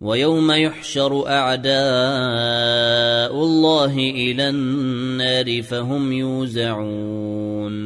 ويوم يحشر أعداء الله إلى النار فهم يوزعون.